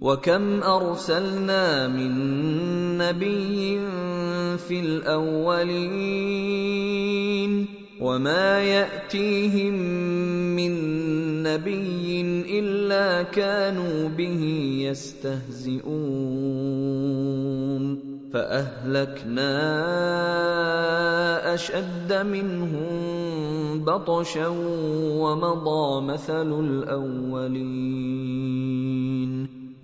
وكم ارسلنا من نبي في الاولين وما ياتيهم من نبي الا كانوا به يستهزئون فاهلكنا اشد منهم بطشا ومضى مثل الاولين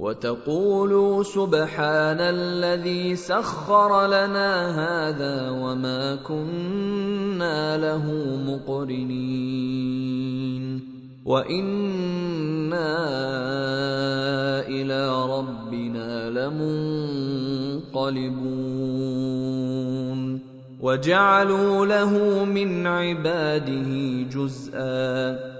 وتقولوا سبحان الذي سخر لنا هذا وما كنا له مقرنين وإنا إلى ربنا لمنقلبون وجعلوا له من عباده جزءا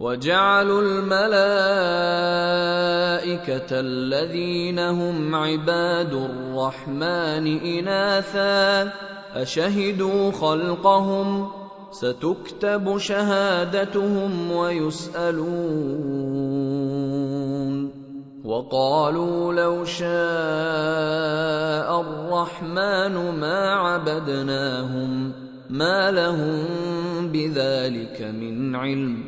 وجعلوا الملائكة الذين هم عباد الرحمن إناثا أشهدوا خلقهم ستكتب شهادتهم ويسألون وقالوا لو شاء الرحمن ما عبدناهم ما لهم بذلك من علم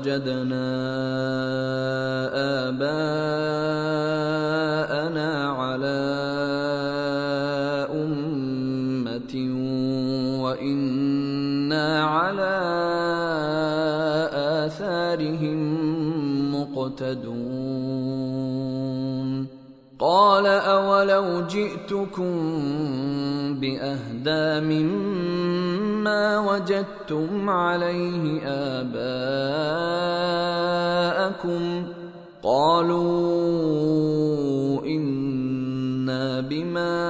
وجدنا آباءنا على أمة وإنا على آثارهم مقتدون قال أولو جئتكم باهدى مما وجدتم عليه بما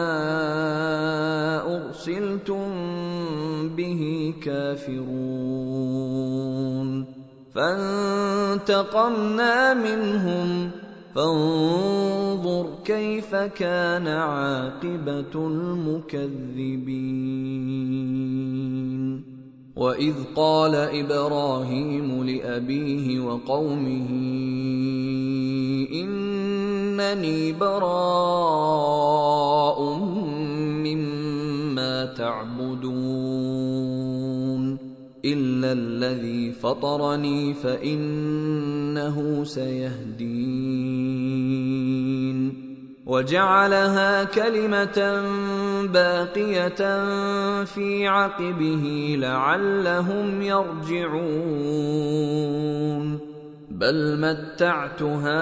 أرسلتم به كافرون. فانتقمنا منهم. فانظر كيف كان عاقبة المكذبين. واذ قال إبراهيم لابيه وقومه انني براء مما تعبدون الا الذي فطرني فانه سيهدين وجعلها كلمة باقية في عقبه لعلهم يرجعون. بل متعت هؤلاء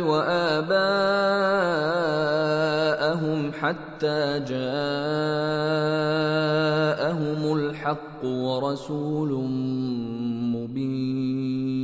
وآباءهم حتى جاءهم الحق ورسول مبين.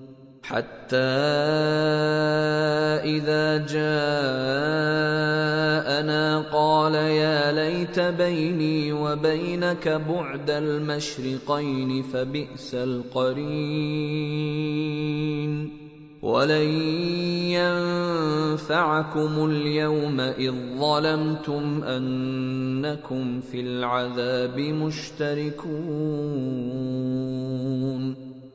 حتى إذا جاءنا قال يا ليت بيني وبينك بعد المشرقين فبئس القرين. ولن ينفعكم اليوم إذ ظلمتم أنكم في العذاب مشتركون.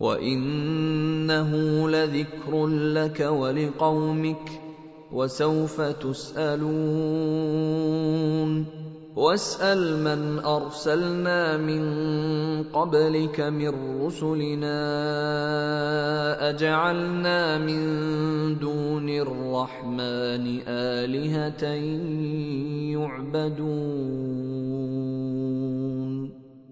وانه لذكر لك ولقومك وسوف تسالون واسال من ارسلنا من قبلك من رسلنا اجعلنا من دون الرحمن الهه يعبدون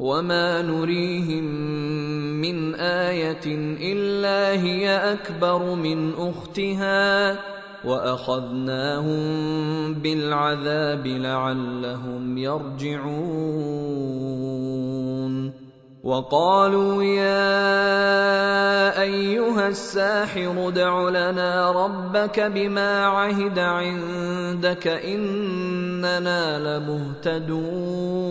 وما نريهم من إيه الا هي اكبر من اختها واخذناهم بالعذاب لعلهم يرجعون وقالوا يا ايها الساحر ادع لنا ربك بما عهد عندك اننا لمهتدون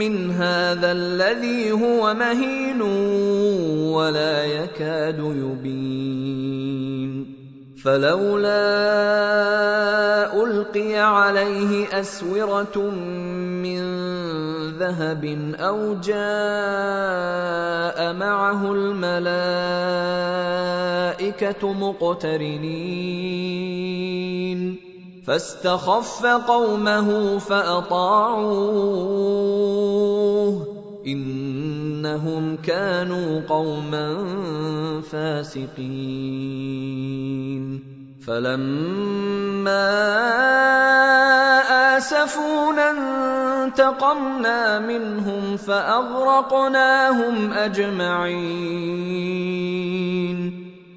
من هذا الذي هو مهين ولا يكاد يبين. فلولا ألقي عليه أسورة من ذهب أو جاء معه الملائكة مقترنين. فاستخف قومه فأطاعوه. إنهم كانوا قوما فاسقين. فلما آسفونا انتقمنا منهم فأغرقناهم أجمعين.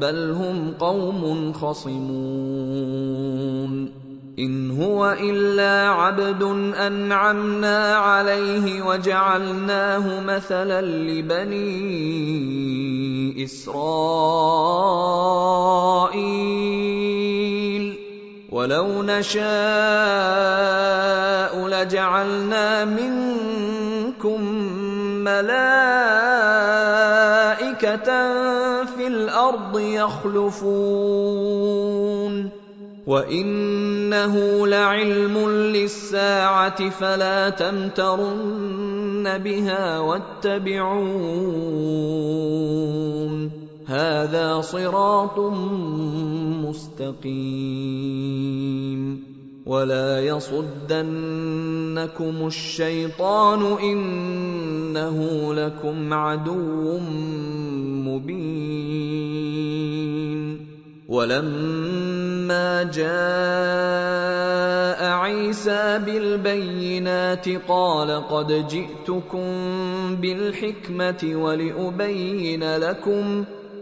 بل هم قوم خصمون ان هو الا عبد انعمنا عليه وجعلناه مثلا لبني اسرائيل ولو نشاء لجعلنا منكم ملائكه في الأرض يخلفون وانه لعلم للساعه فلا تمترن بها واتبعون هذا صراط مستقيم ولا يصدنكم الشيطان انه لكم عدو مبين ولما جاء عيسى بالبينات قال قد جئتكم بالحكمه ولابين لكم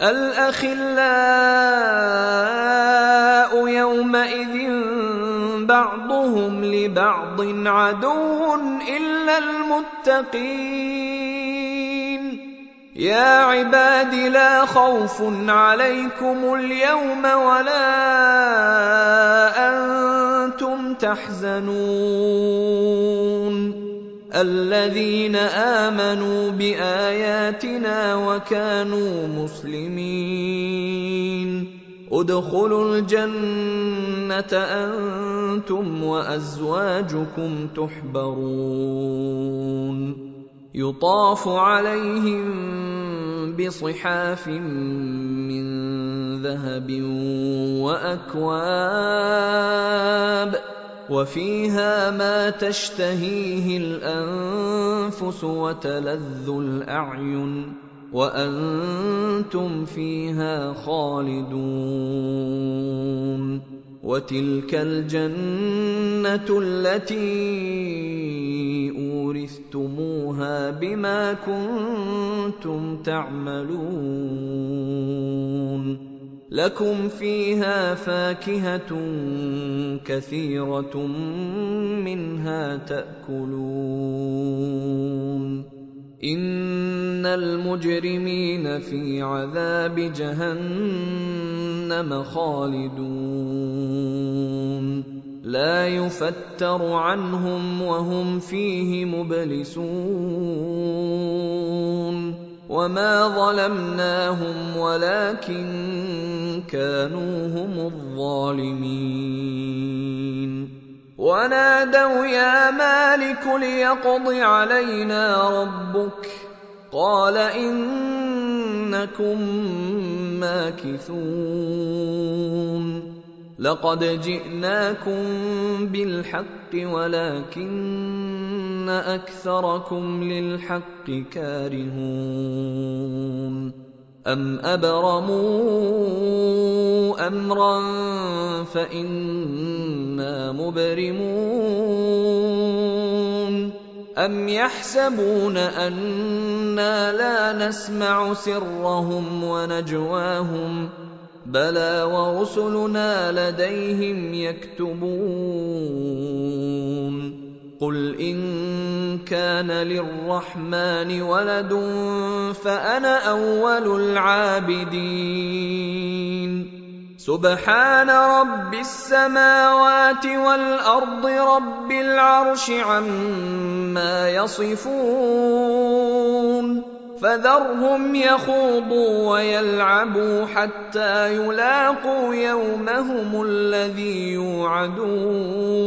الأخلاء يومئذ بعضهم لبعض عدو إلا المتقين. يا عباد لا خوف عليكم اليوم ولا أنتم تحزنون. الذين آمنوا بآياتنا وكانوا مسلمين. ادخلوا الجنة أنتم وأزواجكم تحبرون. يطاف عليهم بصحاف من ذهب وأكواب. وفيها ما تشتهيه الأنفس وتلذ الأعين وأنتم فيها خالدون وتلك الجنة التي أورثتموها بما كنتم تعملون لكم فيها فاكهة كثيرة منها تأكلون. إن المجرمين في عذاب جهنم خالدون. لا يفتر عنهم وهم فيه مبلسون. وما ظلمناهم ولكن كانوا هم الظالمين ونادوا يا مالك ليقض علينا ربك قال انكم ماكثون لقد جئناكم بالحق ولكن اكثركم للحق كارهون ام ابرموا امرا فانا مبرمون ام يحسبون أنا لا نسمع سرهم ونجواهم بلى ورسلنا لديهم يكتبون قل ان كان للرحمن ولد فانا اول العابدين سبحان رب السماوات والارض رب العرش عما يصفون فذرهم يخوضوا ويلعبوا حتى يلاقوا يومهم الذي يوعدون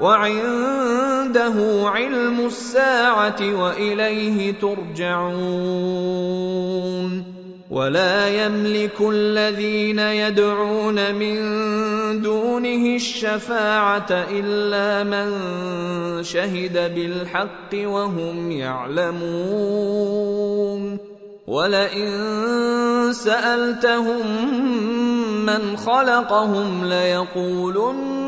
وعنده علم الساعة وإليه ترجعون ولا يملك الذين يدعون من دونه الشفاعة إلا من شهد بالحق وهم يعلمون ولئن سألتهم من خلقهم ليقولن